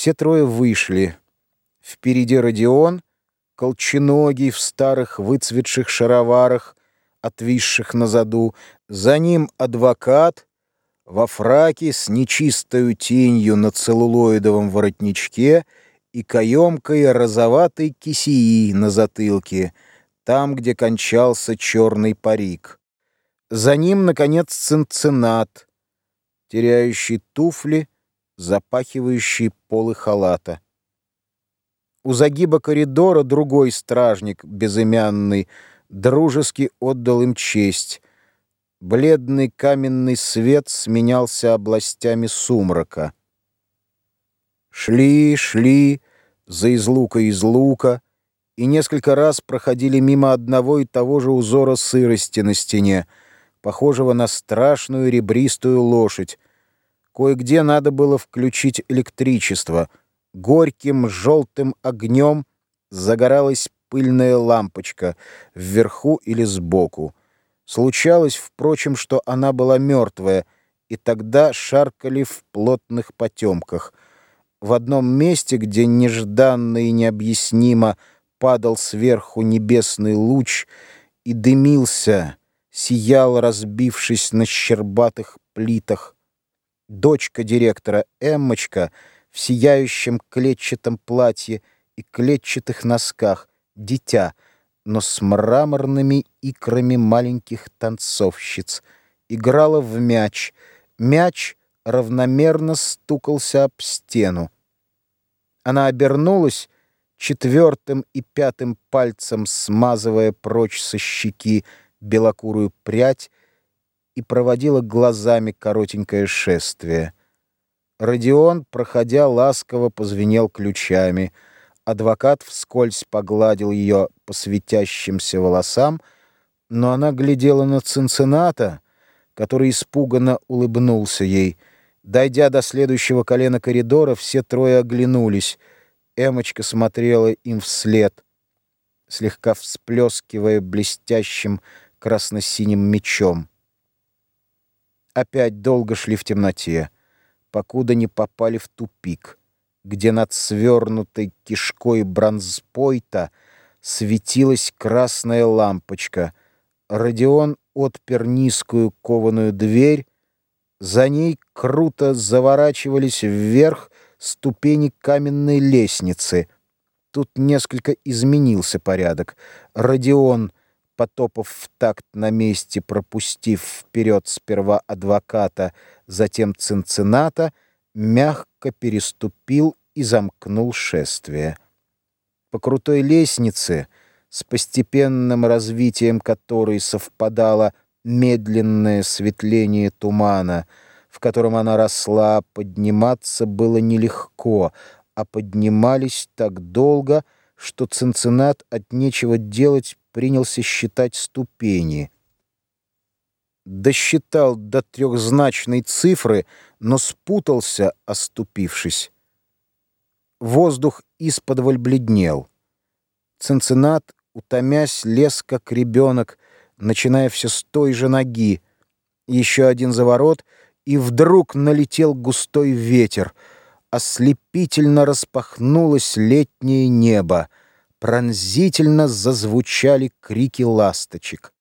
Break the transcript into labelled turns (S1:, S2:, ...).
S1: Все трое вышли. Впереди Родион, колченогий в старых выцветших шароварах, отвисших на заду. За ним адвокат во фраке с нечистою тенью на целлулоидовом воротничке и каемкой розоватой кисии на затылке, там, где кончался черный парик. За ним, наконец, цинцинат, теряющий туфли, запахивающий полы халата. У загиба коридора другой стражник, безымянный, дружески отдал им честь. Бледный каменный свет сменялся областями сумрака. Шли, шли, за излука из лука, и несколько раз проходили мимо одного и того же узора сырости на стене — похожего на страшную ребристую лошадь. Кое-где надо было включить электричество. Горьким желтым огнем загоралась пыльная лампочка вверху или сбоку. Случалось, впрочем, что она была мертвая, и тогда шаркали в плотных потемках. В одном месте, где нежданно и необъяснимо падал сверху небесный луч и дымился, сиял, разбившись на щербатых плитах. Дочка директора Эммочка в сияющем клетчатом платье и клетчатых носках, дитя, но с мраморными икрами маленьких танцовщиц, играла в мяч. Мяч равномерно стукался об стену. Она обернулась, четвертым и пятым пальцем смазывая прочь со щеки белокурую прядь и проводила глазами коротенькое шествие. Родион, проходя, ласково позвенел ключами. Адвокат вскользь погладил ее по светящимся волосам, но она глядела на Цинцината, который испуганно улыбнулся ей. Дойдя до следующего колена коридора, все трое оглянулись. Эмочка смотрела им вслед, слегка всплескивая блестящим красно-синим мечом. Опять долго шли в темноте, покуда не попали в тупик, где над свернутой кишкой бронзпойта светилась красная лампочка. Родион отпер низкую кованую дверь, за ней круто заворачивались вверх ступени каменной лестницы. Тут несколько изменился порядок. Родион потопав в такт на месте, пропустив вперед сперва адвоката, затем цинцината, мягко переступил и замкнул шествие. По крутой лестнице, с постепенным развитием которой совпадало медленное светление тумана, в котором она росла, подниматься было нелегко, а поднимались так долго, что Цинцинат от нечего делать принялся считать ступени. Досчитал до трехзначной цифры, но спутался, оступившись. Воздух исподволь бледнел. Цинцинат, утомясь, лез, как ребенок, начиная все с той же ноги. Еще один заворот, и вдруг налетел густой ветер. Ослепительно распахнулось летнее небо пронзительно зазвучали крики ласточек.